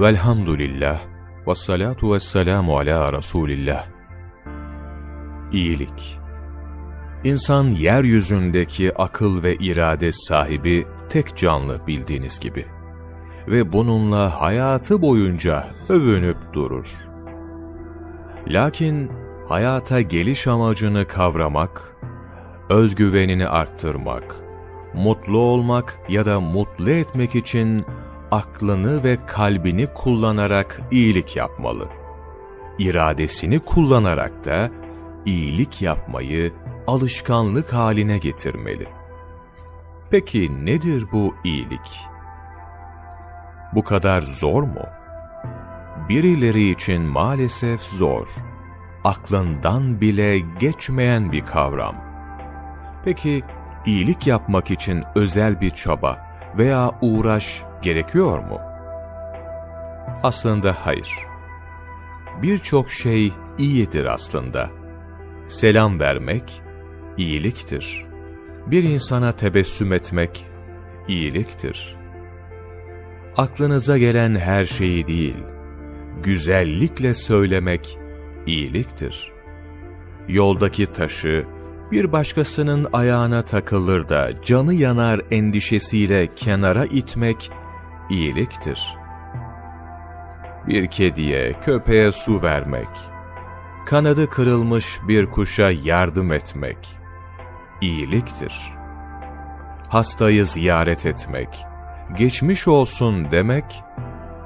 Velhamdülillah ve salatu ve selamu ala Resulillah. İyilik İnsan yeryüzündeki akıl ve irade sahibi tek canlı bildiğiniz gibi. Ve bununla hayatı boyunca övünüp durur. Lakin hayata geliş amacını kavramak, özgüvenini arttırmak, mutlu olmak ya da mutlu etmek için aklını ve kalbini kullanarak iyilik yapmalı. İradesini kullanarak da iyilik yapmayı alışkanlık haline getirmeli. Peki nedir bu iyilik? Bu kadar zor mu? Birileri için maalesef zor. Aklından bile geçmeyen bir kavram. Peki iyilik yapmak için özel bir çaba veya uğraş gerekiyor mu? Aslında hayır. Birçok şey iyidir aslında. Selam vermek iyiliktir. Bir insana tebessüm etmek iyiliktir. Aklınıza gelen her şeyi değil, güzellikle söylemek iyiliktir. Yoldaki taşı bir başkasının ayağına takılır da canı yanar endişesiyle kenara itmek iyiliktir. Bir kediye, köpeğe su vermek, kanadı kırılmış bir kuşa yardım etmek iyiliktir. Hastayı ziyaret etmek, geçmiş olsun demek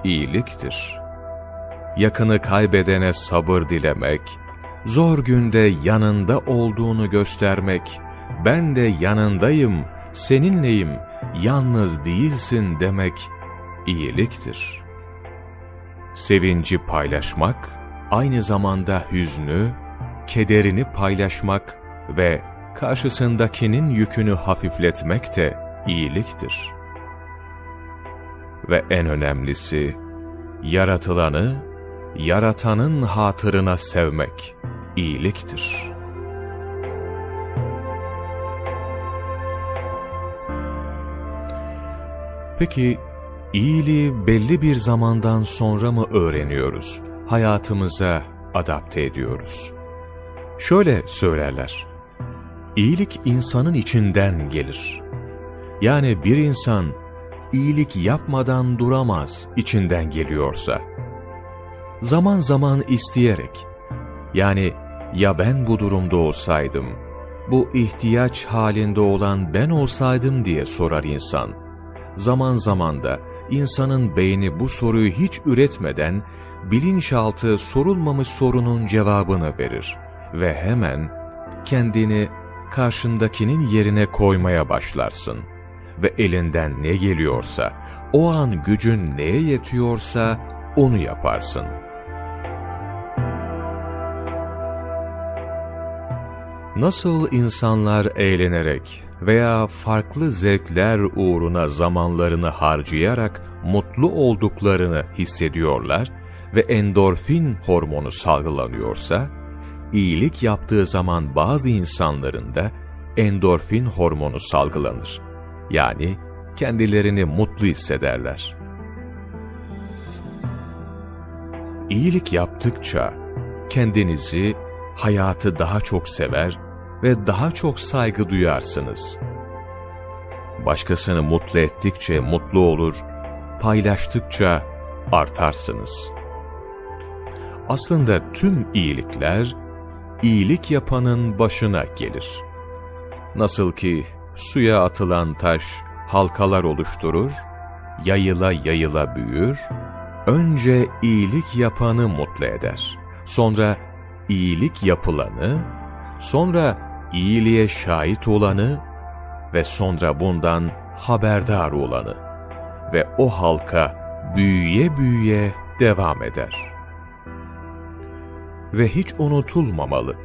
iyiliktir. Yakını kaybedene sabır dilemek, zor günde yanında olduğunu göstermek, ben de yanındayım, seninleyim, yalnız değilsin demek iyiliktir. Sevinci paylaşmak, aynı zamanda hüznü, kederini paylaşmak ve karşısındakinin yükünü hafifletmek de iyiliktir. Ve en önemlisi, yaratılanı, yaratanın hatırına sevmek iyiliktir. Peki, iyiliği belli bir zamandan sonra mı öğreniyoruz, hayatımıza adapte ediyoruz? Şöyle söylerler, İyilik insanın içinden gelir. Yani bir insan iyilik yapmadan duramaz içinden geliyorsa. Zaman zaman isteyerek, yani ya ben bu durumda olsaydım, bu ihtiyaç halinde olan ben olsaydım diye sorar insan. Zaman zaman da insanın beyni bu soruyu hiç üretmeden bilinçaltı sorulmamış sorunun cevabını verir ve hemen kendini karşındakinin yerine koymaya başlarsın. Ve elinden ne geliyorsa, o an gücün neye yetiyorsa onu yaparsın. Nasıl insanlar eğlenerek veya farklı zevkler uğruna zamanlarını harcayarak mutlu olduklarını hissediyorlar ve endorfin hormonu salgılanıyorsa, iyilik yaptığı zaman bazı insanların da endorfin hormonu salgılanır. Yani kendilerini mutlu hissederler. İyilik yaptıkça kendinizi, hayatı daha çok sever ve daha çok saygı duyarsınız. Başkasını mutlu ettikçe mutlu olur, paylaştıkça artarsınız. Aslında tüm iyilikler iyilik yapanın başına gelir. Nasıl ki suya atılan taş halkalar oluşturur, yayıla yayıla büyür, önce iyilik yapanı mutlu eder. Sonra iyilik yapılanı, sonra iyiliğe şahit olanı ve sonra bundan haberdar olanı ve o halka büyüye büyüye devam eder.'' ve hiç unutulmamalı.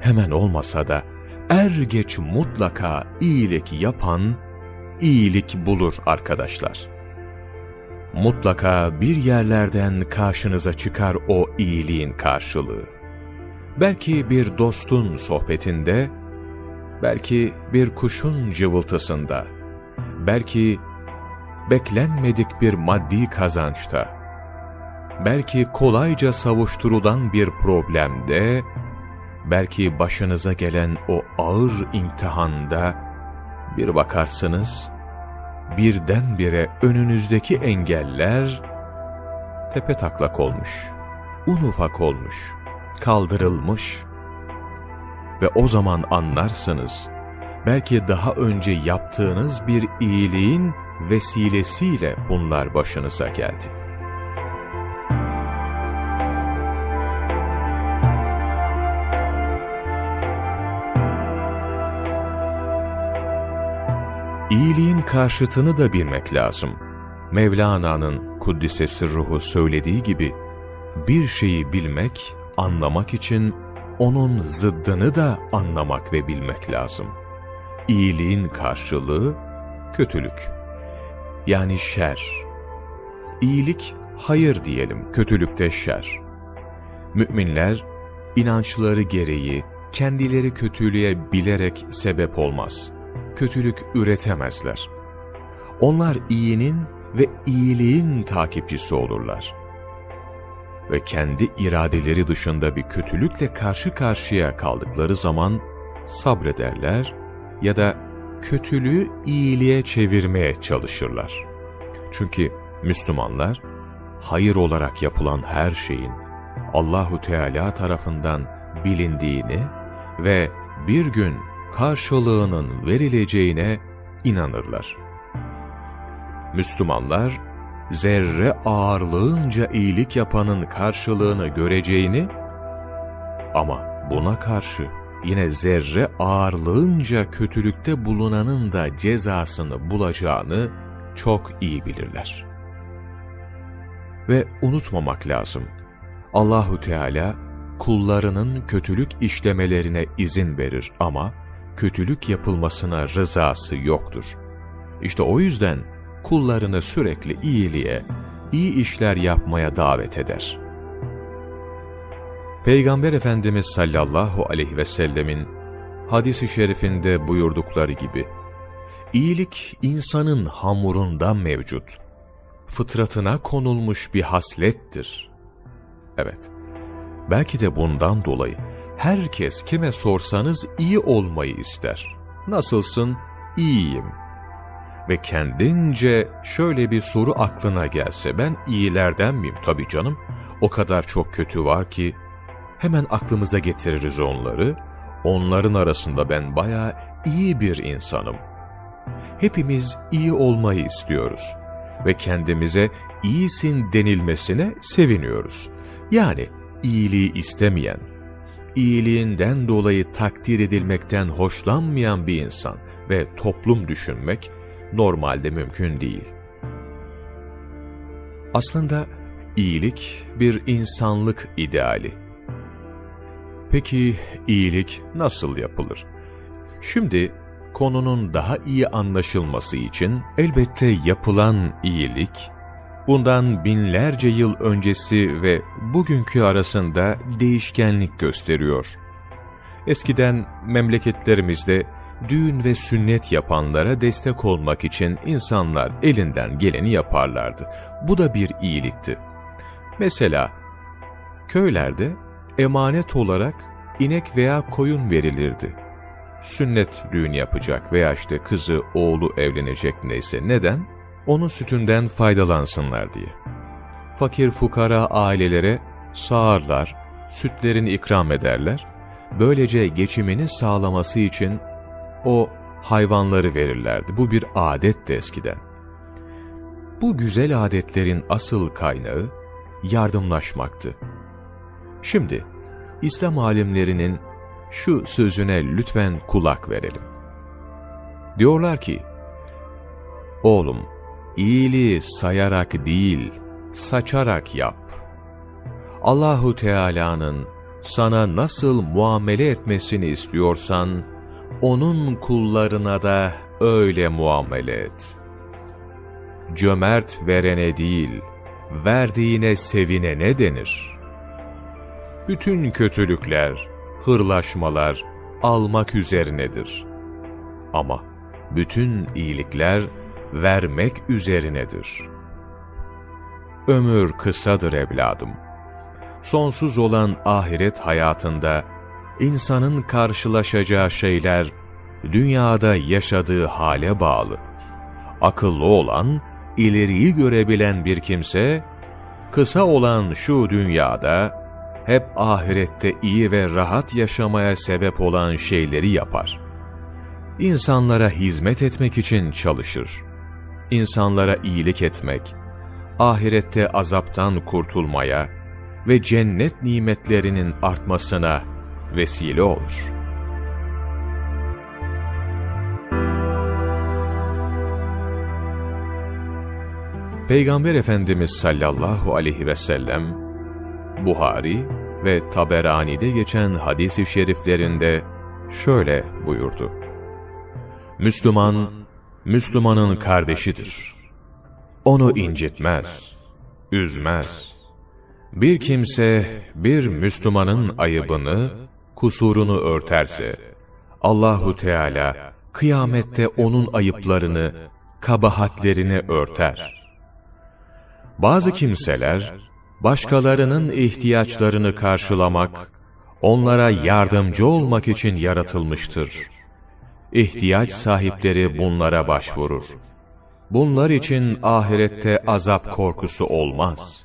Hemen olmasa da er geç mutlaka iyilik yapan iyilik bulur arkadaşlar. Mutlaka bir yerlerden karşınıza çıkar o iyiliğin karşılığı. Belki bir dostun sohbetinde, belki bir kuşun cıvıltısında, belki beklenmedik bir maddi kazançta, belki kolayca savuşturulan bir problemde, belki başınıza gelen o ağır imtihanda bir bakarsınız, birdenbire önünüzdeki engeller tepe taklak olmuş, un ufak olmuş, kaldırılmış ve o zaman anlarsınız, belki daha önce yaptığınız bir iyiliğin vesilesiyle bunlar başınıza geldi. İyiliğin karşıtını da bilmek lazım. Mevlana'nın Kuddisesi ruhu söylediği gibi, bir şeyi bilmek, anlamak için onun zıddını da anlamak ve bilmek lazım. İyiliğin karşılığı kötülük. Yani şer. İyilik hayır diyelim, kötülükte şer. Müminler inançları gereği kendileri kötülüğe bilerek sebep olmaz. Kötülük üretemezler. Onlar iyinin ve iyiliğin takipçisi olurlar. Ve kendi iradeleri dışında bir kötülükle karşı karşıya kaldıkları zaman sabrederler ya da kötülüğü iyiliğe çevirmeye çalışırlar. Çünkü Müslümanlar hayır olarak yapılan her şeyin Allahu Teala tarafından bilindiğini ve bir gün karşılığının verileceğine inanırlar. Müslümanlar zerre ağırlığınca iyilik yapanın karşılığını göreceğini ama buna karşı yine zerre ağırlığınca kötülükte bulunanın da cezasını bulacağını çok iyi bilirler. Ve unutmamak lazım. Allahu Teala kullarının kötülük işlemelerine izin verir ama kötülük yapılmasına rızası yoktur. İşte o yüzden kullarını sürekli iyiliğe, iyi işler yapmaya davet eder. Peygamber Efendimiz sallallahu aleyhi ve sellemin hadisi şerifinde buyurdukları gibi, iyilik insanın hamurunda mevcut, fıtratına konulmuş bir haslettir. Evet, belki de bundan dolayı herkes kime sorsanız iyi olmayı ister. Nasılsın? İyiyim. Ve kendince şöyle bir soru aklına gelse, ben iyilerden miyim? Tabii canım, o kadar çok kötü var ki, hemen aklımıza getiririz onları. Onların arasında ben bayağı iyi bir insanım. Hepimiz iyi olmayı istiyoruz ve kendimize iyisin denilmesine seviniyoruz. Yani iyiliği istemeyen, iyiliğinden dolayı takdir edilmekten hoşlanmayan bir insan ve toplum düşünmek normalde mümkün değil. Aslında iyilik bir insanlık ideali. Peki iyilik nasıl yapılır? Şimdi konunun daha iyi anlaşılması için elbette yapılan iyilik, bundan binlerce yıl öncesi ve bugünkü arasında değişkenlik gösteriyor. Eskiden memleketlerimizde düğün ve sünnet yapanlara destek olmak için insanlar elinden geleni yaparlardı. Bu da bir iyilikti. Mesela köylerde emanet olarak inek veya koyun verilirdi. Sünnet düğün yapacak veya işte kızı, oğlu evlenecek neyse neden? Onun sütünden faydalansınlar diye. Fakir fukara ailelere sağarlar, sütlerini ikram ederler. Böylece geçimini sağlaması için o hayvanları verirlerdi. Bu bir adetti eskiden. Bu güzel adetlerin asıl kaynağı yardımlaşmaktı. Şimdi İslam alimlerinin şu sözüne lütfen kulak verelim. Diyorlar ki, Oğlum, iyiliği sayarak değil, saçarak yap. Allahu Teala'nın sana nasıl muamele etmesini istiyorsan, onun kullarına da öyle muamele et. Cömert verene değil, verdiğine sevine ne denir? Bütün kötülükler, hırlaşmalar almak üzerinedir. Ama bütün iyilikler vermek üzerinedir. ömür kısadır evladım. Sonsuz olan ahiret hayatında, insanın karşılaşacağı şeyler, dünyada yaşadığı hale bağlı. Akıllı olan, ileriyi görebilen bir kimse, kısa olan şu dünyada, hep ahirette iyi ve rahat yaşamaya sebep olan şeyleri yapar. İnsanlara hizmet etmek için çalışır. İnsanlara iyilik etmek, ahirette azaptan kurtulmaya ve cennet nimetlerinin artmasına vesile olur. Peygamber Efendimiz sallallahu aleyhi ve sellem, Buhari ve Taberani'de geçen hadis-i şeriflerinde şöyle buyurdu. Müslüman, Müslümanın kardeşidir. Onu incitmez, üzmez. Bir kimse bir Müslümanın ayıbını, kusurunu örterse, Allahu Teala kıyamette onun ayıplarını, kabahatlerini örter. Bazı kimseler, başkalarının ihtiyaçlarını karşılamak, onlara yardımcı olmak için yaratılmıştır. İhtiyaç sahipleri bunlara başvurur. Bunlar için ahirette azap korkusu olmaz.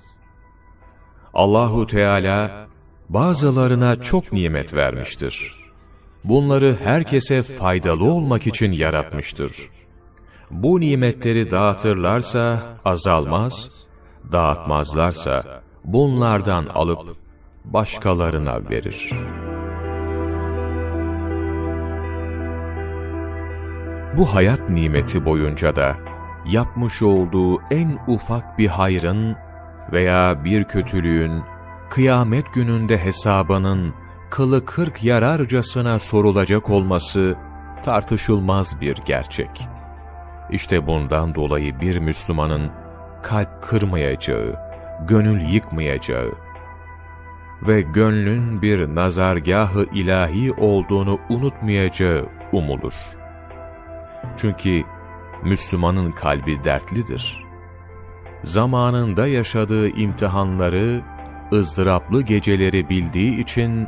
Allahu Teala bazılarına çok nimet vermiştir. Bunları herkese faydalı olmak için yaratmıştır. Bu nimetleri dağıtırlarsa azalmaz, dağıtmazlarsa bunlardan alıp başkalarına verir. Bu hayat nimeti boyunca da yapmış olduğu en ufak bir hayrın veya bir kötülüğün kıyamet gününde hesabının kılı kırk yararcasına sorulacak olması tartışılmaz bir gerçek. İşte bundan dolayı bir Müslümanın kalp kırmayacağı, gönül yıkmayacağı ve gönlün bir nazargahı ilahi olduğunu unutmayacağı umulur. Çünkü Müslümanın kalbi dertlidir. Zamanında yaşadığı imtihanları, ızdıraplı geceleri bildiği için,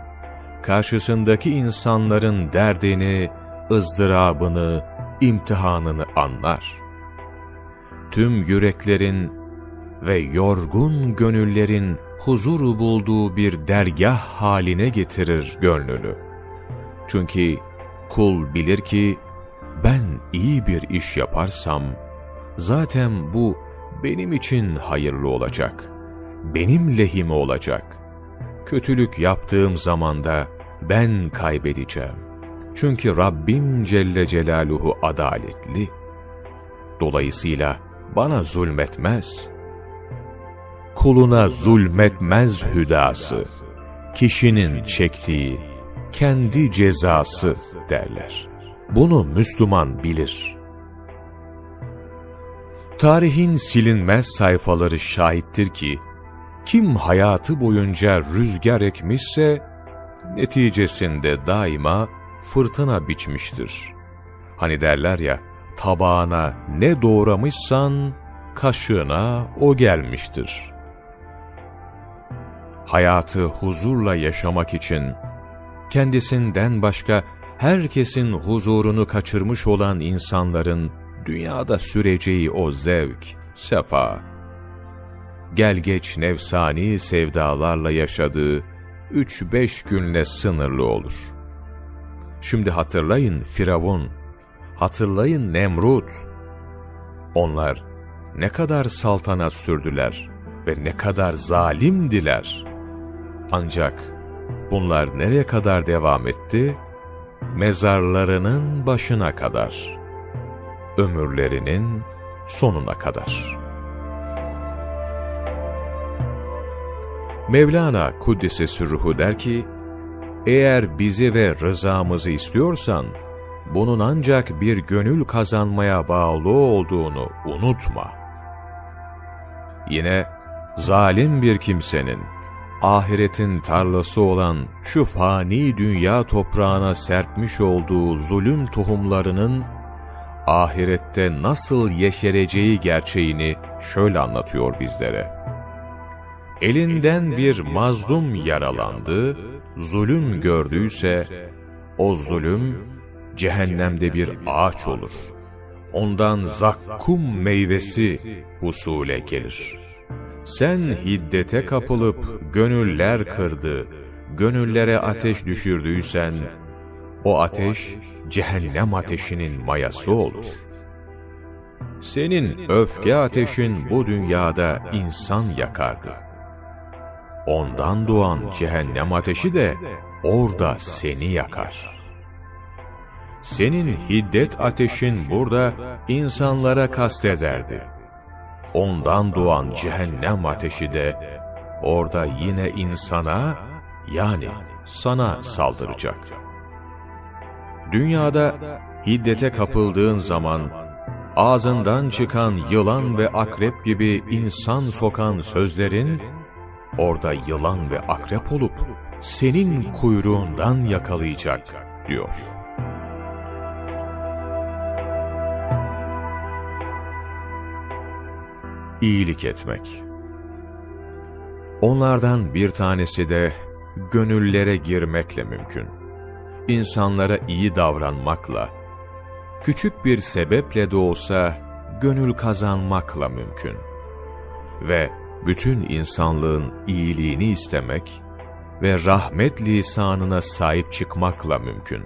karşısındaki insanların derdini, ızdırabını, imtihanını anlar. Tüm yüreklerin ve yorgun gönüllerin huzur bulduğu bir dergah haline getirir gönlünü. Çünkü kul bilir ki, ben iyi bir iş yaparsam, zaten bu benim için hayırlı olacak, benim lehime olacak. Kötülük yaptığım zamanda ben kaybedeceğim. Çünkü Rabbim Celle Celaluhu adaletli. Dolayısıyla bana zulmetmez. Kuluna zulmetmez hüdası, kişinin çektiği kendi cezası derler. Bunu Müslüman bilir. Tarihin silinmez sayfaları şahittir ki, kim hayatı boyunca rüzgar ekmişse, neticesinde daima fırtına biçmiştir. Hani derler ya, tabağına ne doğramışsan, kaşığına o gelmiştir. Hayatı huzurla yaşamak için, kendisinden başka herkesin huzurunu kaçırmış olan insanların dünyada süreceği o zevk, sefa, gel geç nefsani sevdalarla yaşadığı üç beş günle sınırlı olur. Şimdi hatırlayın Firavun, hatırlayın Nemrut. Onlar ne kadar saltanat sürdüler ve ne kadar zalimdiler. Ancak bunlar nereye kadar devam etti? Mezarlarının başına kadar. Ömürlerinin sonuna kadar. Mevlana Kuddise Sürruhu der ki, eğer bizi ve rızamızı istiyorsan, bunun ancak bir gönül kazanmaya bağlı olduğunu unutma. Yine, zalim bir kimsenin, ahiretin tarlası olan şu fani dünya toprağına serpmiş olduğu zulüm tohumlarının, ahirette nasıl yeşereceği gerçeğini şöyle anlatıyor bizlere. Elinden bir mazlum yaralandı, zulüm gördüyse, o zulüm cehennemde bir ağaç olur. Ondan zakkum meyvesi husule gelir. Sen hiddete kapılıp gönüller kırdı, gönüllere ateş düşürdüysen, o ateş cehennem ateşinin mayası olur. Senin öfke ateşin bu dünyada insan yakardı. Ondan doğan cehennem ateşi de orada seni yakar. Senin hiddet ateşin burada insanlara kastederdi. Ondan doğan cehennem ateşi de orada yine insana yani sana saldıracak. Dünyada hiddete kapıldığın zaman ağzından çıkan yılan ve akrep gibi insan sokan sözlerin orada yılan ve akrep olup senin kuyruğundan yakalayacak diyor. İyilik etmek Onlardan bir tanesi de gönüllere girmekle mümkün. İnsanlara iyi davranmakla, küçük bir sebeple de olsa gönül kazanmakla mümkün. Ve bütün insanlığın iyiliğini istemek ve rahmet lisanına sahip çıkmakla mümkün.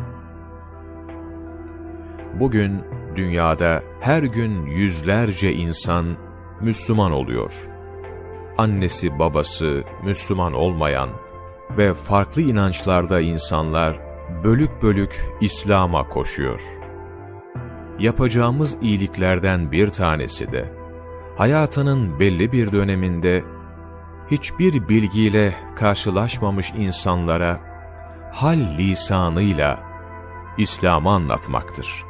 Bugün dünyada her gün yüzlerce insan Müslüman oluyor. Annesi babası Müslüman olmayan ve farklı inançlarda insanlar bölük bölük İslam'a koşuyor. Yapacağımız iyiliklerden bir tanesi de, hayatının belli bir döneminde hiçbir bilgiyle karşılaşmamış insanlara hal lisanıyla İslam'ı anlatmaktır.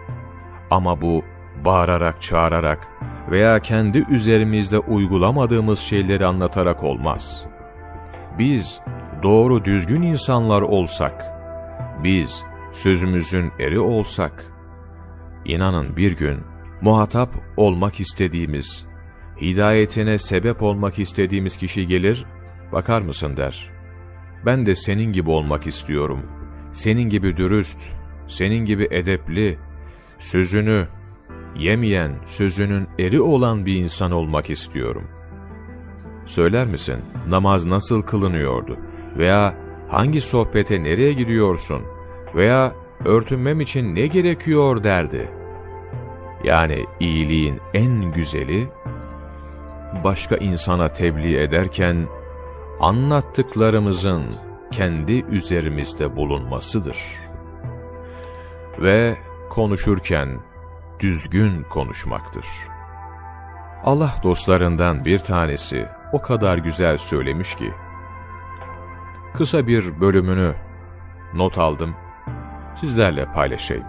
Ama bu bağırarak çağırarak veya kendi üzerimizde uygulamadığımız şeyleri anlatarak olmaz. Biz doğru düzgün insanlar olsak, biz sözümüzün eri olsak, inanın bir gün muhatap olmak istediğimiz, hidayetine sebep olmak istediğimiz kişi gelir, bakar mısın der. Ben de senin gibi olmak istiyorum. Senin gibi dürüst, senin gibi edepli, sözünü yemeyen, sözünün eri olan bir insan olmak istiyorum. Söyler misin, namaz nasıl kılınıyordu? Veya hangi sohbete nereye gidiyorsun? Veya örtünmem için ne gerekiyor derdi. Yani iyiliğin en güzeli, başka insana tebliğ ederken, anlattıklarımızın kendi üzerimizde bulunmasıdır. Ve konuşurken, düzgün konuşmaktır. Allah dostlarından bir tanesi o kadar güzel söylemiş ki, kısa bir bölümünü not aldım, sizlerle paylaşayım.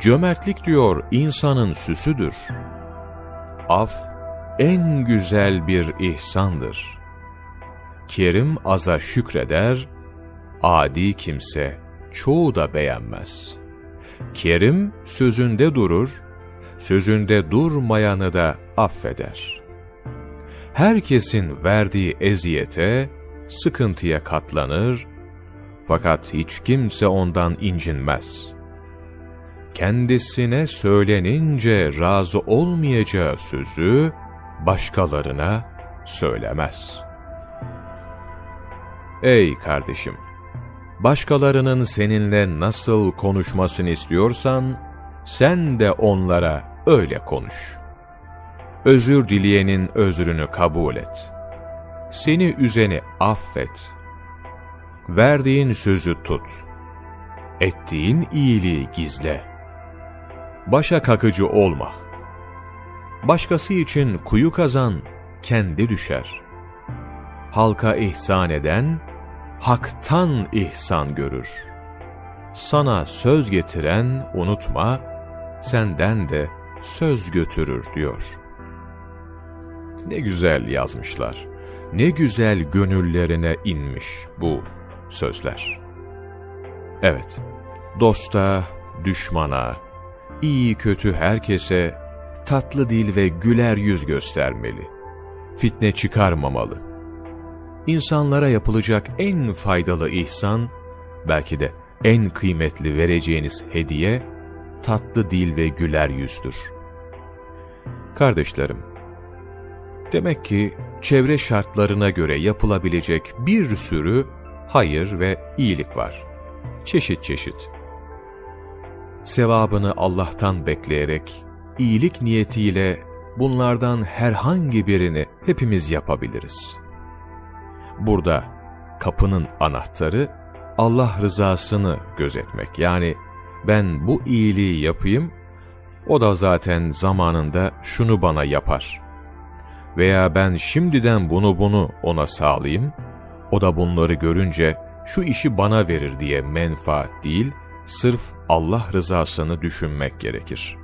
Cömertlik diyor insanın süsüdür. Af en güzel bir ihsandır. Kerim aza şükreder, adi kimse çoğu da beğenmez.'' Kerim sözünde durur, sözünde durmayanı da affeder. Herkesin verdiği eziyete, sıkıntıya katlanır, fakat hiç kimse ondan incinmez. Kendisine söylenince razı olmayacağı sözü başkalarına söylemez. Ey kardeşim! başkalarının seninle nasıl konuşmasını istiyorsan, sen de onlara öyle konuş. Özür dileyenin özrünü kabul et. Seni üzeni affet. Verdiğin sözü tut. Ettiğin iyiliği gizle. Başa kakıcı olma. Başkası için kuyu kazan, kendi düşer. Halka ihsan eden, haktan ihsan görür. Sana söz getiren unutma, senden de söz götürür diyor. Ne güzel yazmışlar. Ne güzel gönüllerine inmiş bu sözler. Evet, dosta, düşmana, iyi kötü herkese tatlı dil ve güler yüz göstermeli. fitne çıkarmamalı. İnsanlara yapılacak en faydalı ihsan, belki de en kıymetli vereceğiniz hediye, tatlı dil ve güler yüzdür. Kardeşlerim, demek ki çevre şartlarına göre yapılabilecek bir sürü hayır ve iyilik var. Çeşit çeşit. Sevabını Allah'tan bekleyerek, iyilik niyetiyle bunlardan herhangi birini hepimiz yapabiliriz. Burada kapının anahtarı Allah rızasını gözetmek. Yani ben bu iyiliği yapayım, o da zaten zamanında şunu bana yapar. Veya ben şimdiden bunu bunu ona sağlayayım, o da bunları görünce şu işi bana verir diye menfaat değil, sırf Allah rızasını düşünmek gerekir.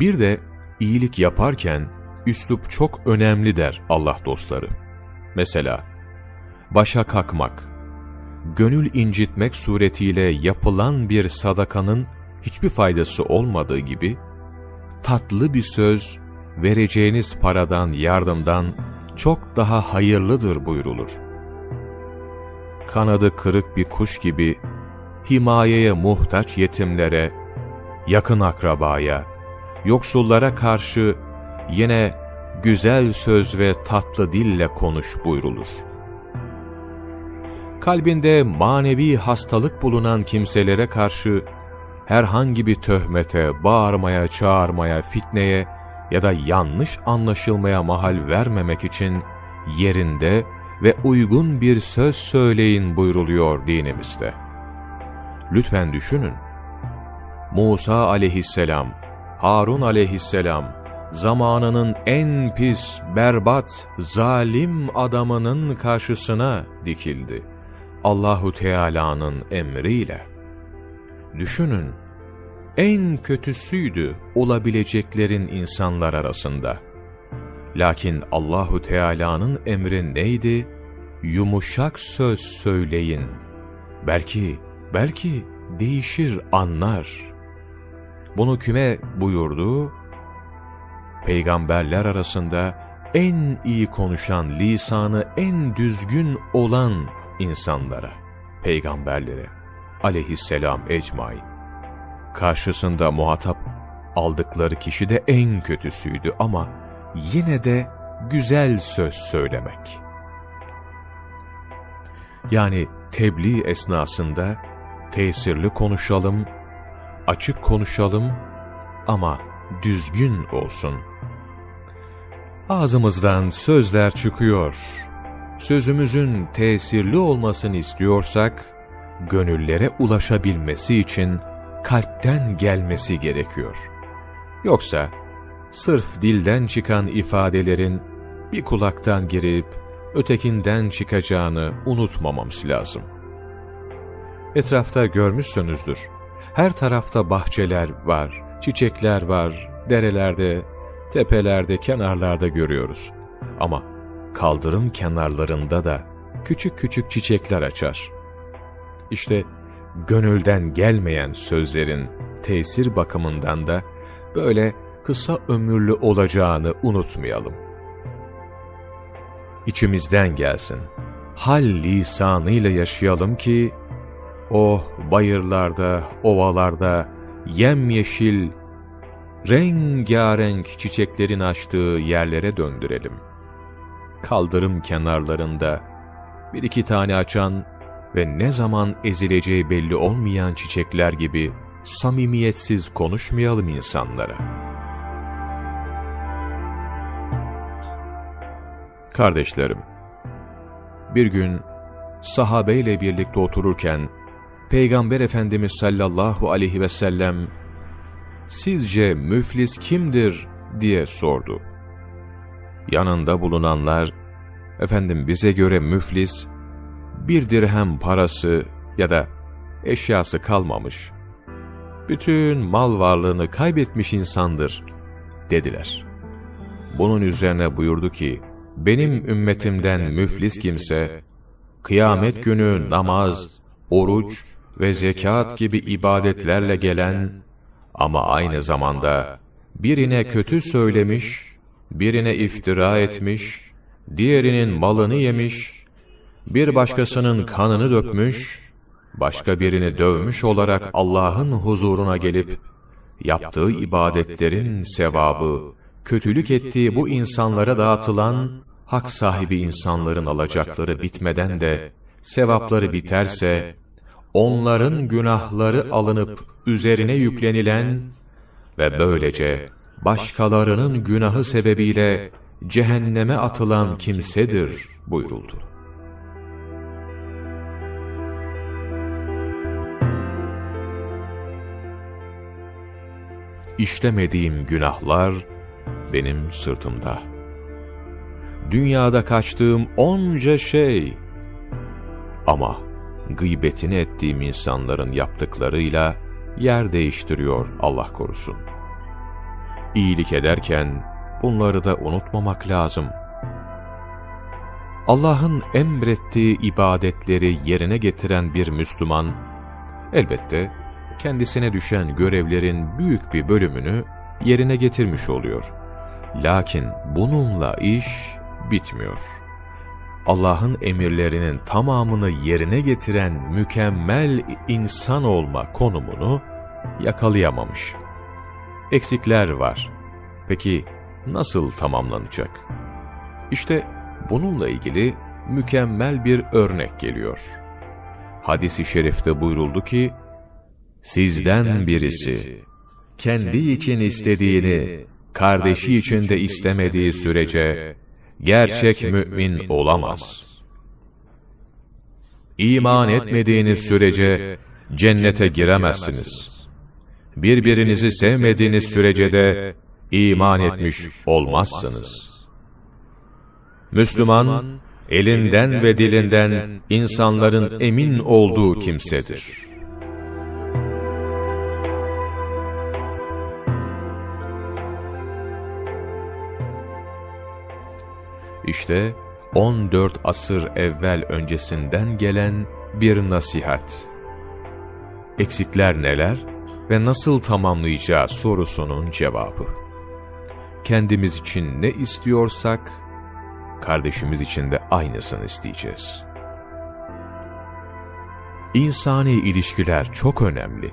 Bir de iyilik yaparken üslup çok önemli der Allah dostları. Mesela, başa kalkmak, gönül incitmek suretiyle yapılan bir sadakanın hiçbir faydası olmadığı gibi, tatlı bir söz, vereceğiniz paradan, yardımdan çok daha hayırlıdır buyrulur. Kanadı kırık bir kuş gibi, himayeye muhtaç yetimlere, yakın akrabaya, yoksullara karşı yine güzel söz ve tatlı dille konuş buyrulur. Kalbinde manevi hastalık bulunan kimselere karşı herhangi bir töhmete, bağırmaya, çağırmaya, fitneye ya da yanlış anlaşılmaya mahal vermemek için yerinde ve uygun bir söz söyleyin buyruluyor dinimizde. Lütfen düşünün. Musa aleyhisselam, Harun aleyhisselam, zamanının en pis, berbat, zalim adamının karşısına dikildi. Allahu Teala'nın emriyle. Düşünün, en kötüsüydü olabileceklerin insanlar arasında. Lakin Allahu Teala'nın emri neydi? Yumuşak söz söyleyin. Belki, belki değişir anlar. Bunu küme buyurdu? Peygamberler arasında en iyi konuşan, lisanı en düzgün olan insanlara, peygamberlere, aleyhisselam ecmain. Karşısında muhatap aldıkları kişi de en kötüsüydü ama yine de güzel söz söylemek. Yani tebliğ esnasında tesirli konuşalım, açık konuşalım ama düzgün olsun. Ağzımızdan sözler çıkıyor. Sözümüzün tesirli olmasını istiyorsak, gönüllere ulaşabilmesi için kalpten gelmesi gerekiyor. Yoksa sırf dilden çıkan ifadelerin bir kulaktan girip ötekinden çıkacağını unutmamamız lazım. Etrafta görmüşsünüzdür. Her tarafta bahçeler var, çiçekler var, derelerde, tepelerde, kenarlarda görüyoruz. Ama kaldırım kenarlarında da küçük küçük çiçekler açar. İşte gönülden gelmeyen sözlerin tesir bakımından da böyle kısa ömürlü olacağını unutmayalım. İçimizden gelsin. Hal lisanıyla yaşayalım ki, oh bayırlarda, ovalarda, yemyeşil, rengarenk çiçeklerin açtığı yerlere döndürelim. Kaldırım kenarlarında bir iki tane açan ve ne zaman ezileceği belli olmayan çiçekler gibi samimiyetsiz konuşmayalım insanlara. Kardeşlerim, bir gün sahabeyle birlikte otururken Peygamber Efendimiz sallallahu aleyhi ve sellem sizce müflis kimdir diye sordu. Yanında bulunanlar, efendim bize göre müflis, bir dirhem parası ya da eşyası kalmamış, bütün mal varlığını kaybetmiş insandır, dediler. Bunun üzerine buyurdu ki, benim ümmetimden müflis kimse, kıyamet günü namaz, oruç ve zekat gibi ibadetlerle gelen ama aynı zamanda birine kötü söylemiş, birine iftira etmiş, diğerinin malını yemiş, bir başkasının kanını dökmüş, başka birini dövmüş olarak Allah'ın huzuruna gelip, yaptığı ibadetlerin sevabı, kötülük ettiği bu insanlara dağıtılan, hak sahibi insanların alacakları bitmeden de, sevapları biterse, onların günahları alınıp üzerine yüklenilen ve böylece başkalarının günahı sebebiyle cehenneme atılan kimsedir buyuruldu. İşlemediğim günahlar benim sırtımda. Dünyada kaçtığım onca şey ama gıybetini ettiğim insanların yaptıklarıyla yer değiştiriyor Allah korusun. İyilik ederken bunları da unutmamak lazım. Allah'ın emrettiği ibadetleri yerine getiren bir Müslüman, elbette kendisine düşen görevlerin büyük bir bölümünü yerine getirmiş oluyor. Lakin bununla iş bitmiyor. Allah'ın emirlerinin tamamını yerine getiren mükemmel insan olma konumunu yakalayamamış. Eksikler var. Peki nasıl tamamlanacak? İşte bununla ilgili mükemmel bir örnek geliyor. Hadis-i şerifte buyuruldu ki, Sizden birisi, kendi için istediğini, kardeşi için de istemediği sürece, gerçek mümin olamaz. İman etmediğiniz sürece, cennete giremezsiniz. Birbirinizi sevmediğiniz sürece de, iman etmiş olmazsınız. Müslüman, elinden ve dilinden insanların emin olduğu kimsedir. İşte 14 asır evvel öncesinden gelen bir nasihat. Eksikler neler ve nasıl tamamlayacağı sorusunun cevabı. Kendimiz için ne istiyorsak, kardeşimiz için de aynısını isteyeceğiz. İnsani ilişkiler çok önemli.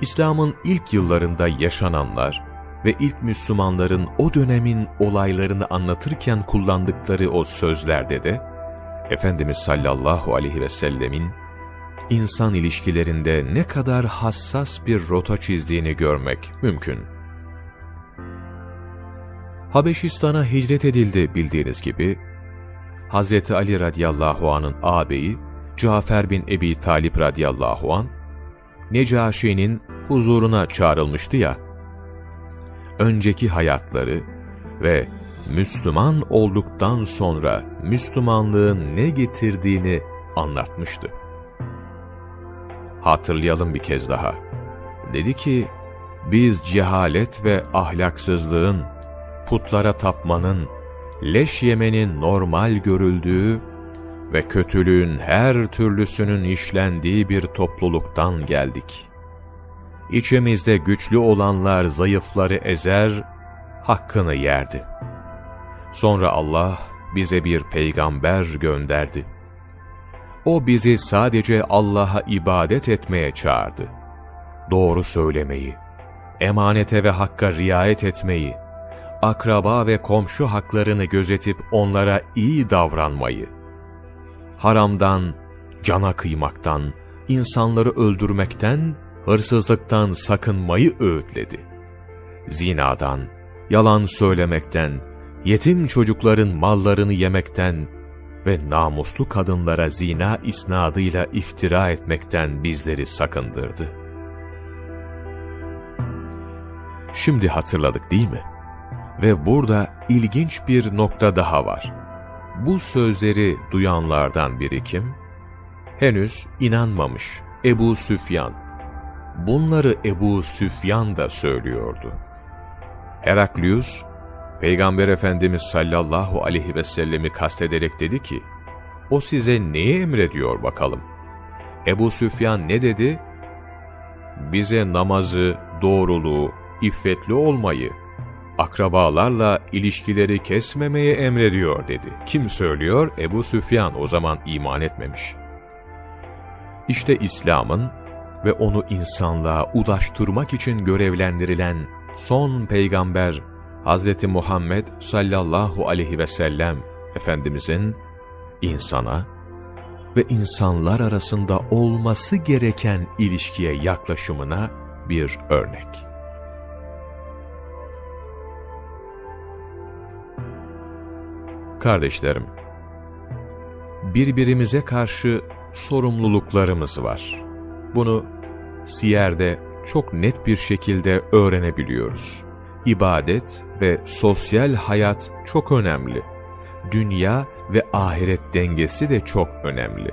İslam'ın ilk yıllarında yaşananlar, ve ilk Müslümanların o dönemin olaylarını anlatırken kullandıkları o sözlerde de, Efendimiz sallallahu aleyhi ve sellemin, insan ilişkilerinde ne kadar hassas bir rota çizdiğini görmek mümkün. Habeşistan'a hicret edildi bildiğiniz gibi, Hazreti Ali radıyallahu anın ağabeyi, Cafer bin Ebi Talip radıyallahu an, Necaşi'nin huzuruna çağrılmıştı ya, önceki hayatları ve Müslüman olduktan sonra Müslümanlığın ne getirdiğini anlatmıştı. Hatırlayalım bir kez daha. Dedi ki, biz cehalet ve ahlaksızlığın, putlara tapmanın, leş yemenin normal görüldüğü ve kötülüğün her türlüsünün işlendiği bir topluluktan geldik. İçimizde güçlü olanlar zayıfları ezer, hakkını yerdi. Sonra Allah bize bir peygamber gönderdi. O bizi sadece Allah'a ibadet etmeye çağırdı. Doğru söylemeyi, emanete ve hakka riayet etmeyi, akraba ve komşu haklarını gözetip onlara iyi davranmayı, haramdan, cana kıymaktan, insanları öldürmekten hırsızlıktan sakınmayı öğütledi. Zinadan, yalan söylemekten, yetim çocukların mallarını yemekten ve namuslu kadınlara zina isnadıyla iftira etmekten bizleri sakındırdı. Şimdi hatırladık değil mi? Ve burada ilginç bir nokta daha var. Bu sözleri duyanlardan biri kim? Henüz inanmamış Ebu Süfyan Bunları Ebu Süfyan da söylüyordu. Heraklius, Peygamber Efendimiz sallallahu aleyhi ve sellemi kastederek dedi ki, o size neyi emrediyor bakalım? Ebu Süfyan ne dedi? Bize namazı, doğruluğu, iffetli olmayı, akrabalarla ilişkileri kesmemeye emrediyor dedi. Kim söylüyor? Ebu Süfyan o zaman iman etmemiş. İşte İslam'ın ve onu insanlığa ulaştırmak için görevlendirilen son peygamber Hz. Muhammed sallallahu aleyhi ve sellem Efendimizin insana ve insanlar arasında olması gereken ilişkiye yaklaşımına bir örnek. Kardeşlerim, birbirimize karşı sorumluluklarımız var. Bunu Siyer'de çok net bir şekilde öğrenebiliyoruz. İbadet ve sosyal hayat çok önemli. Dünya ve ahiret dengesi de çok önemli.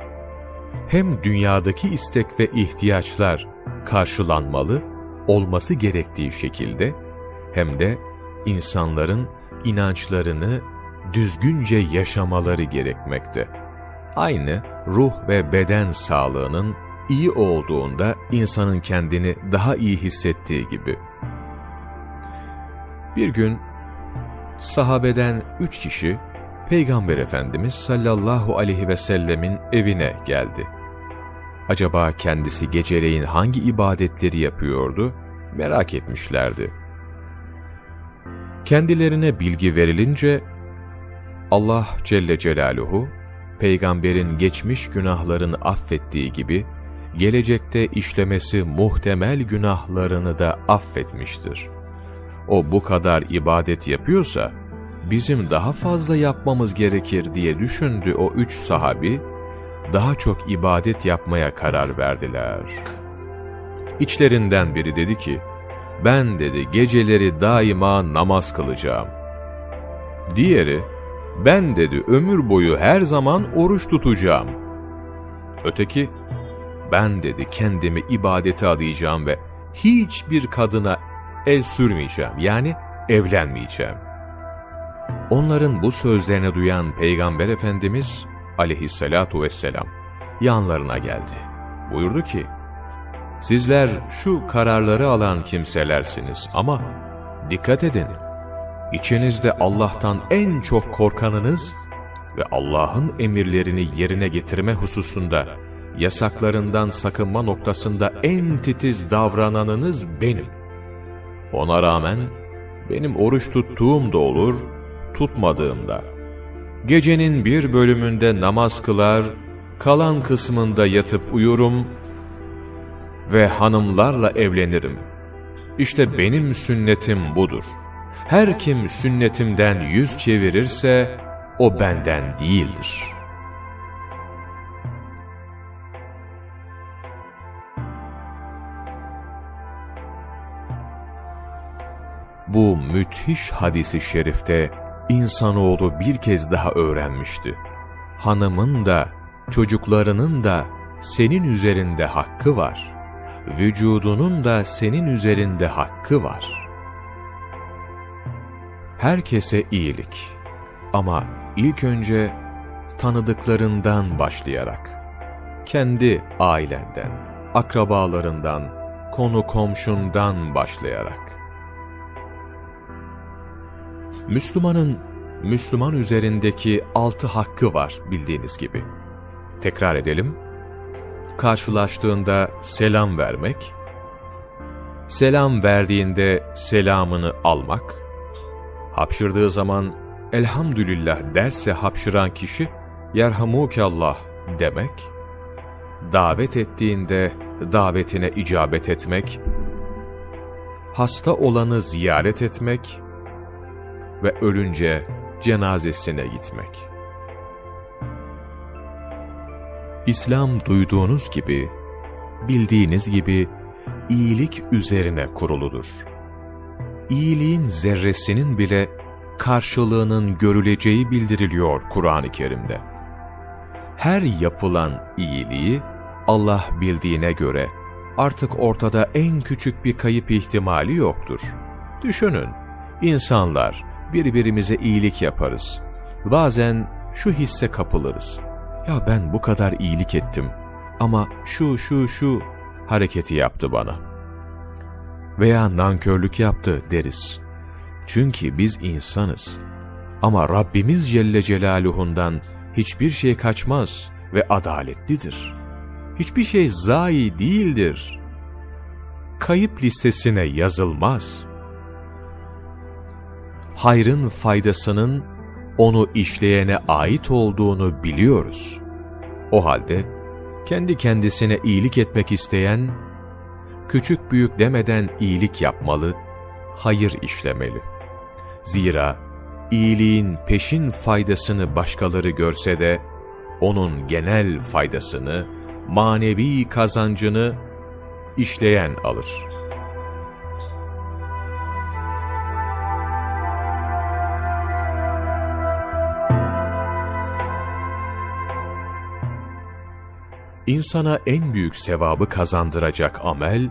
Hem dünyadaki istek ve ihtiyaçlar karşılanmalı, olması gerektiği şekilde, hem de insanların inançlarını düzgünce yaşamaları gerekmekte. Aynı ruh ve beden sağlığının iyi olduğunda insanın kendini daha iyi hissettiği gibi. Bir gün sahabeden üç kişi Peygamber Efendimiz sallallahu aleyhi ve sellemin evine geldi. Acaba kendisi geceleyin hangi ibadetleri yapıyordu merak etmişlerdi. Kendilerine bilgi verilince Allah Celle Celaluhu, peygamberin geçmiş günahlarını affettiği gibi, gelecekte işlemesi muhtemel günahlarını da affetmiştir. O bu kadar ibadet yapıyorsa, bizim daha fazla yapmamız gerekir diye düşündü o üç sahabi, daha çok ibadet yapmaya karar verdiler. İçlerinden biri dedi ki, ben dedi geceleri daima namaz kılacağım. Diğeri, ben dedi ömür boyu her zaman oruç tutacağım. Öteki, ben dedi kendimi ibadete adayacağım ve hiçbir kadına el sürmeyeceğim yani evlenmeyeceğim. Onların bu sözlerini duyan Peygamber Efendimiz aleyhissalatu vesselam yanlarına geldi. Buyurdu ki, sizler şu kararları alan kimselersiniz ama dikkat edin İçinizde Allah'tan en çok korkanınız ve Allah'ın emirlerini yerine getirme hususunda, yasaklarından sakınma noktasında en titiz davrananınız benim. Ona rağmen benim oruç tuttuğum da olur, tutmadığım da. Gecenin bir bölümünde namaz kılar, kalan kısmında yatıp uyurum ve hanımlarla evlenirim. İşte benim sünnetim budur.'' Her kim sünnetimden yüz çevirirse o benden değildir. Bu müthiş hadisi şerifte insanoğlu bir kez daha öğrenmişti. Hanımın da çocuklarının da senin üzerinde hakkı var. Vücudunun da senin üzerinde hakkı var.'' herkese iyilik. Ama ilk önce tanıdıklarından başlayarak, kendi ailenden, akrabalarından, konu komşundan başlayarak. Müslümanın Müslüman üzerindeki altı hakkı var bildiğiniz gibi. Tekrar edelim. Karşılaştığında selam vermek, selam verdiğinde selamını almak, Hapşırdığı zaman elhamdülillah derse hapşıran kişi yerhamukallah demek, davet ettiğinde davetine icabet etmek, hasta olanı ziyaret etmek ve ölünce cenazesine gitmek. İslam duyduğunuz gibi, bildiğiniz gibi iyilik üzerine kuruludur iyiliğin zerresinin bile karşılığının görüleceği bildiriliyor Kur'an-ı Kerim'de. Her yapılan iyiliği Allah bildiğine göre artık ortada en küçük bir kayıp ihtimali yoktur. Düşünün, insanlar birbirimize iyilik yaparız. Bazen şu hisse kapılırız. Ya ben bu kadar iyilik ettim ama şu şu şu hareketi yaptı bana.'' veya nankörlük yaptı deriz. Çünkü biz insanız. Ama Rabbimiz Celle Celaluhu'ndan hiçbir şey kaçmaz ve adaletlidir. Hiçbir şey zayi değildir. Kayıp listesine yazılmaz. Hayrın faydasının onu işleyene ait olduğunu biliyoruz. O halde kendi kendisine iyilik etmek isteyen, küçük büyük demeden iyilik yapmalı, hayır işlemeli. Zira iyiliğin peşin faydasını başkaları görse de, onun genel faydasını, manevi kazancını işleyen alır.'' İnsana en büyük sevabı kazandıracak amel,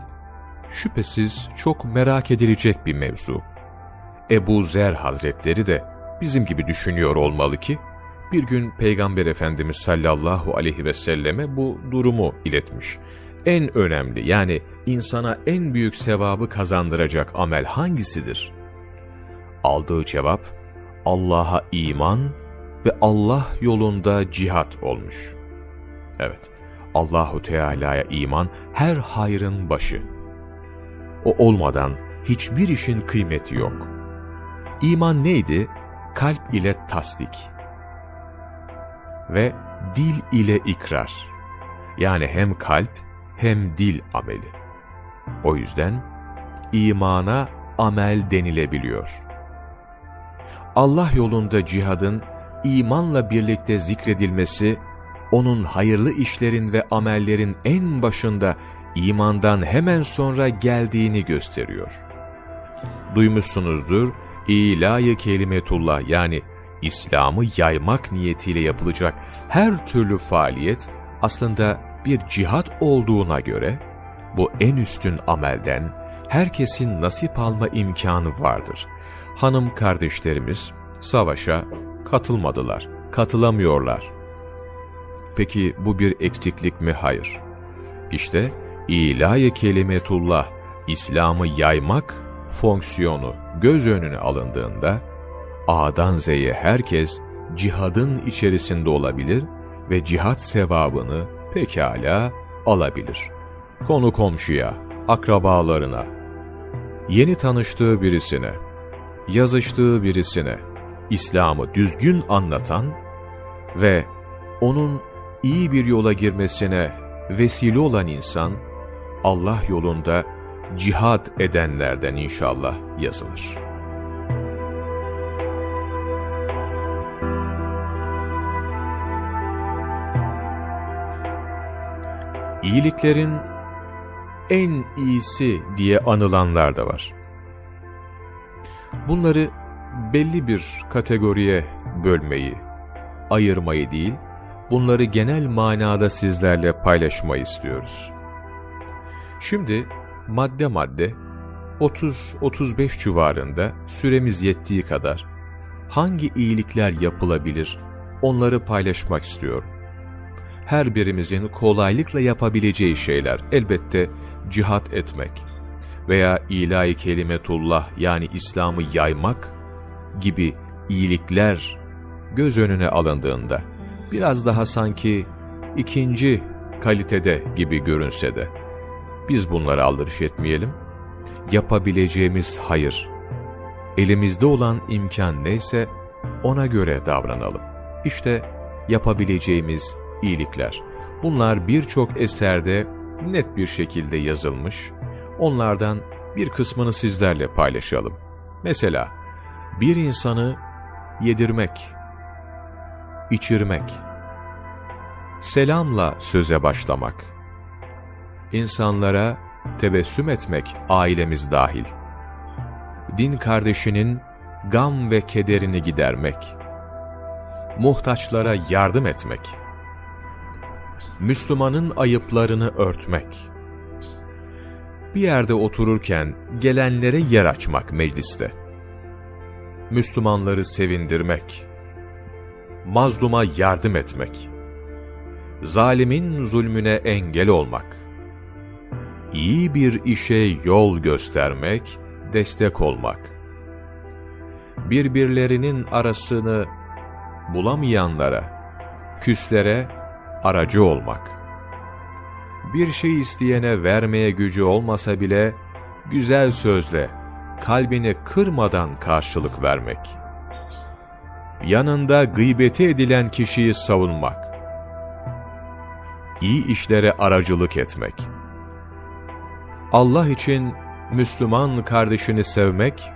şüphesiz çok merak edilecek bir mevzu. Ebu Zer Hazretleri de bizim gibi düşünüyor olmalı ki, bir gün Peygamber Efendimiz sallallahu aleyhi ve selleme bu durumu iletmiş. En önemli yani insana en büyük sevabı kazandıracak amel hangisidir? Aldığı cevap, Allah'a iman ve Allah yolunda cihat olmuş. Evet, Allahu Teala'ya iman her hayrın başı. O olmadan hiçbir işin kıymeti yok. İman neydi? Kalp ile tasdik ve dil ile ikrar. Yani hem kalp hem dil ameli. O yüzden imana amel denilebiliyor. Allah yolunda cihadın imanla birlikte zikredilmesi onun hayırlı işlerin ve amellerin en başında imandan hemen sonra geldiğini gösteriyor. Duymuşsunuzdur, İlahi kelimetullah yani İslam'ı yaymak niyetiyle yapılacak her türlü faaliyet aslında bir cihat olduğuna göre, bu en üstün amelden herkesin nasip alma imkanı vardır. Hanım kardeşlerimiz savaşa katılmadılar, katılamıyorlar. Peki bu bir eksiklik mi? Hayır. İşte ilahi kelimetullah, İslam'ı yaymak fonksiyonu göz önüne alındığında, A'dan Z'ye herkes cihadın içerisinde olabilir ve cihat sevabını pekala alabilir. Konu komşuya, akrabalarına, yeni tanıştığı birisine, yazıştığı birisine, İslam'ı düzgün anlatan ve onun iyi bir yola girmesine vesile olan insan, Allah yolunda cihad edenlerden inşallah yazılır. İyiliklerin en iyisi diye anılanlar da var. Bunları belli bir kategoriye bölmeyi, ayırmayı değil, bunları genel manada sizlerle paylaşmayı istiyoruz. Şimdi madde madde 30-35 civarında süremiz yettiği kadar hangi iyilikler yapılabilir onları paylaşmak istiyorum. Her birimizin kolaylıkla yapabileceği şeyler elbette cihat etmek veya ilahi kelimetullah yani İslam'ı yaymak gibi iyilikler göz önüne alındığında biraz daha sanki ikinci kalitede gibi görünse de biz bunlara aldırış etmeyelim. Yapabileceğimiz hayır, elimizde olan imkan neyse ona göre davranalım. İşte yapabileceğimiz iyilikler. Bunlar birçok eserde net bir şekilde yazılmış. Onlardan bir kısmını sizlerle paylaşalım. Mesela bir insanı yedirmek, içirmek, selamla söze başlamak, insanlara tebessüm etmek ailemiz dahil, din kardeşinin gam ve kederini gidermek, muhtaçlara yardım etmek, Müslümanın ayıplarını örtmek, bir yerde otururken gelenlere yer açmak mecliste, Müslümanları sevindirmek, mazluma yardım etmek, zalimin zulmüne engel olmak, iyi bir işe yol göstermek, destek olmak, birbirlerinin arasını bulamayanlara, küslere aracı olmak. Bir şey isteyene vermeye gücü olmasa bile, güzel sözle, kalbini kırmadan karşılık vermek. Yanında gıybeti edilen kişiyi savunmak. İyi işlere aracılık etmek. Allah için Müslüman kardeşini sevmek,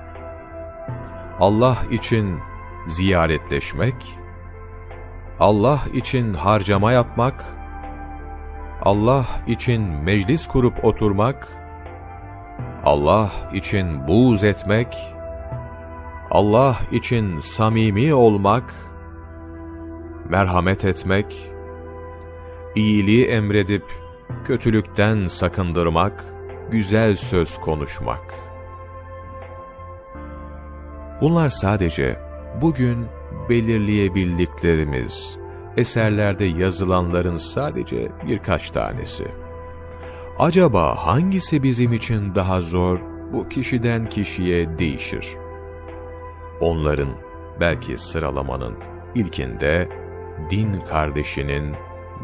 Allah için ziyaretleşmek, Allah için harcama yapmak, Allah için meclis kurup oturmak, Allah için buğz etmek, Allah için samimi olmak, merhamet etmek, iyiliği emredip kötülükten sakındırmak, güzel söz konuşmak. Bunlar sadece bugün belirleyebildiklerimiz, eserlerde yazılanların sadece birkaç tanesi. Acaba hangisi bizim için daha zor, bu kişiden kişiye değişir. Onların, belki sıralamanın ilkinde din kardeşinin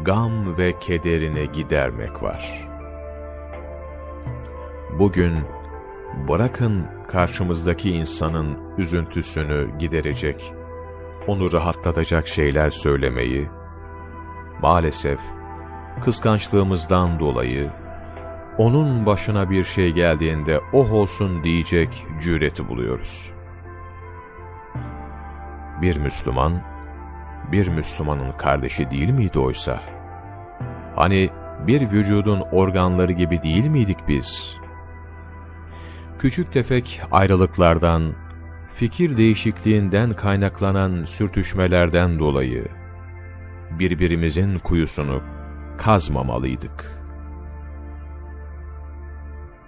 gam ve kederine gidermek var. Bugün bırakın karşımızdaki insanın üzüntüsünü giderecek, onu rahatlatacak şeyler söylemeyi, maalesef kıskançlığımızdan dolayı onun başına bir şey geldiğinde oh olsun diyecek cüreti buluyoruz. Bir Müslüman, bir Müslümanın kardeşi değil miydi oysa? Hani bir vücudun organları gibi değil miydik biz? Küçük tefek ayrılıklardan, fikir değişikliğinden kaynaklanan sürtüşmelerden dolayı birbirimizin kuyusunu kazmamalıydık.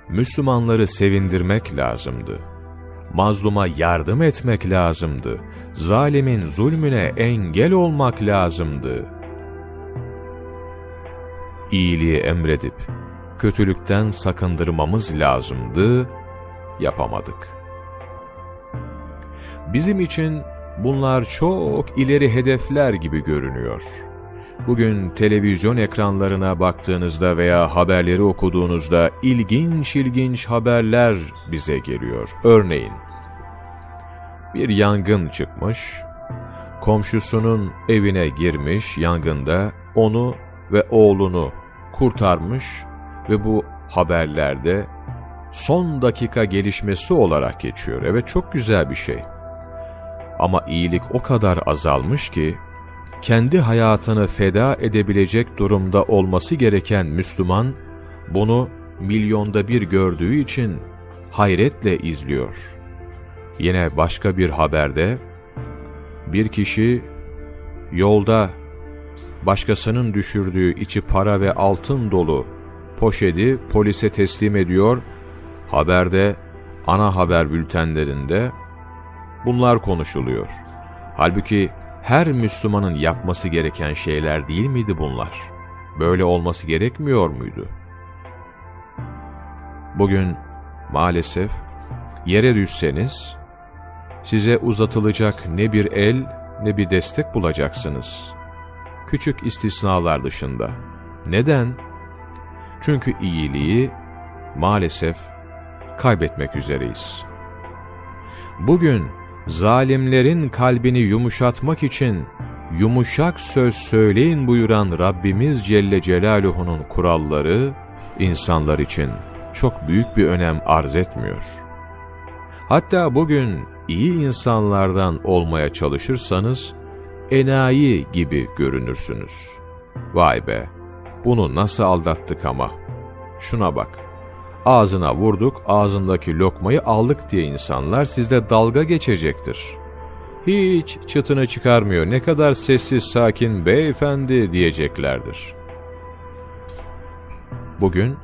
Müslümanları sevindirmek lazımdı. Mazluma yardım etmek lazımdı. Zalimin zulmüne engel olmak lazımdı. İyiliği emredip kötülükten sakındırmamız lazımdı, yapamadık. Bizim için bunlar çok ileri hedefler gibi görünüyor. Bugün televizyon ekranlarına baktığınızda veya haberleri okuduğunuzda ilginç ilginç haberler bize geliyor. Örneğin, bir yangın çıkmış, komşusunun evine girmiş yangında onu ve oğlunu kurtarmış ve bu haberlerde son dakika gelişmesi olarak geçiyor. Evet çok güzel bir şey. Ama iyilik o kadar azalmış ki, kendi hayatını feda edebilecek durumda olması gereken Müslüman, bunu milyonda bir gördüğü için hayretle izliyor. Yine başka bir haberde, bir kişi yolda başkasının düşürdüğü içi para ve altın dolu poşeti polise teslim ediyor, haberde, ana haber bültenlerinde bunlar konuşuluyor. Halbuki her Müslümanın yapması gereken şeyler değil miydi bunlar? Böyle olması gerekmiyor muydu? Bugün maalesef yere düşseniz, size uzatılacak ne bir el ne bir destek bulacaksınız. Küçük istisnalar dışında. Neden? Çünkü iyiliği maalesef kaybetmek üzereyiz. Bugün zalimlerin kalbini yumuşatmak için yumuşak söz söyleyin buyuran Rabbimiz Celle Celaluhu'nun kuralları insanlar için çok büyük bir önem arz etmiyor. Hatta bugün iyi insanlardan olmaya çalışırsanız enayi gibi görünürsünüz. Vay be, bunu nasıl aldattık ama. Şuna bak, ağzına vurduk, ağzındaki lokmayı aldık diye insanlar sizde dalga geçecektir. Hiç çıtını çıkarmıyor, ne kadar sessiz sakin beyefendi diyeceklerdir. Bugün,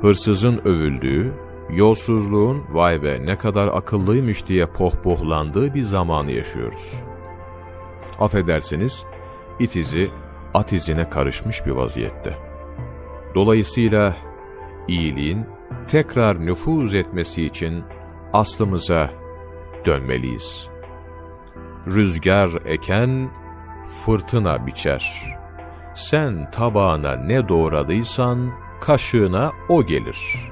hırsızın övüldüğü, yolsuzluğun vay be ne kadar akıllıymış diye pohpohlandığı bir zamanı yaşıyoruz. Affedersiniz, it izi at izine karışmış bir vaziyette. Dolayısıyla iyiliğin tekrar nüfuz etmesi için aslımıza dönmeliyiz. Rüzgar eken, fırtına biçer. Sen tabağına ne doğradıysan, kaşığına o gelir.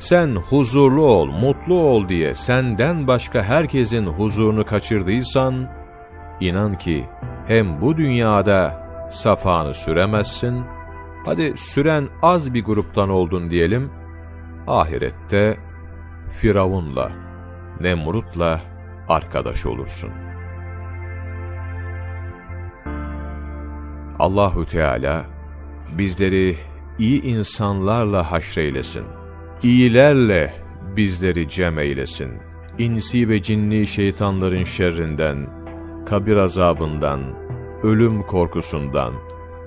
Sen huzurlu ol, mutlu ol diye senden başka herkesin huzurunu kaçırdıysan, inan ki hem bu dünyada safanı süremezsin, hadi süren az bir gruptan oldun diyelim, ahirette Firavun'la, Nemrut'la arkadaş olursun. Allahu Teala bizleri iyi insanlarla haşreylesin. İyilerle bizleri cem eylesin. İnsi ve cinni şeytanların şerrinden, kabir azabından, ölüm korkusundan,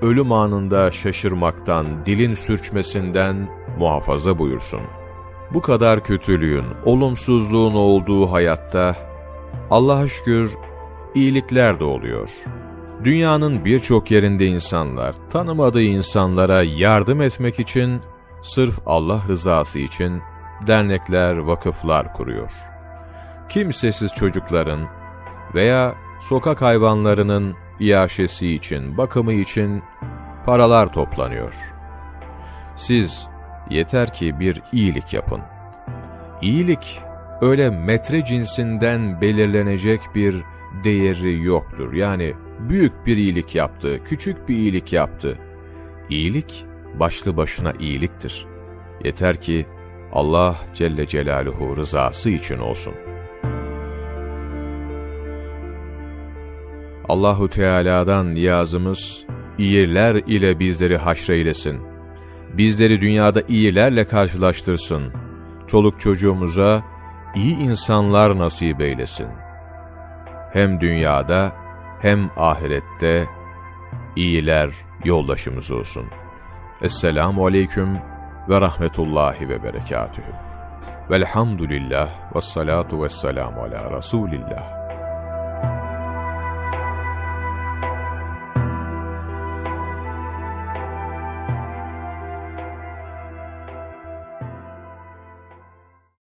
ölüm anında şaşırmaktan, dilin sürçmesinden muhafaza buyursun. Bu kadar kötülüğün, olumsuzluğun olduğu hayatta, Allah'a şükür iyilikler de oluyor. Dünyanın birçok yerinde insanlar, tanımadığı insanlara yardım etmek için, sırf Allah rızası için dernekler, vakıflar kuruyor. Kimsesiz çocukların veya sokak hayvanlarının iaşesi için, bakımı için paralar toplanıyor. Siz yeter ki bir iyilik yapın. İyilik öyle metre cinsinden belirlenecek bir değeri yoktur. Yani büyük bir iyilik yaptı, küçük bir iyilik yaptı. İyilik başlı başına iyiliktir. Yeter ki Allah Celle Celaluhu rızası için olsun. Allahu Teala'dan niyazımız iyiler ile bizleri haşreylesin. Bizleri dünyada iyilerle karşılaştırsın. Çoluk çocuğumuza iyi insanlar nasip eylesin. Hem dünyada hem ahirette iyiler yoldaşımız olsun. Esselamu Aleyküm ve Rahmetullahi ve Berekatühü. Velhamdülillah ve salatu ve selamu ala Resulillah.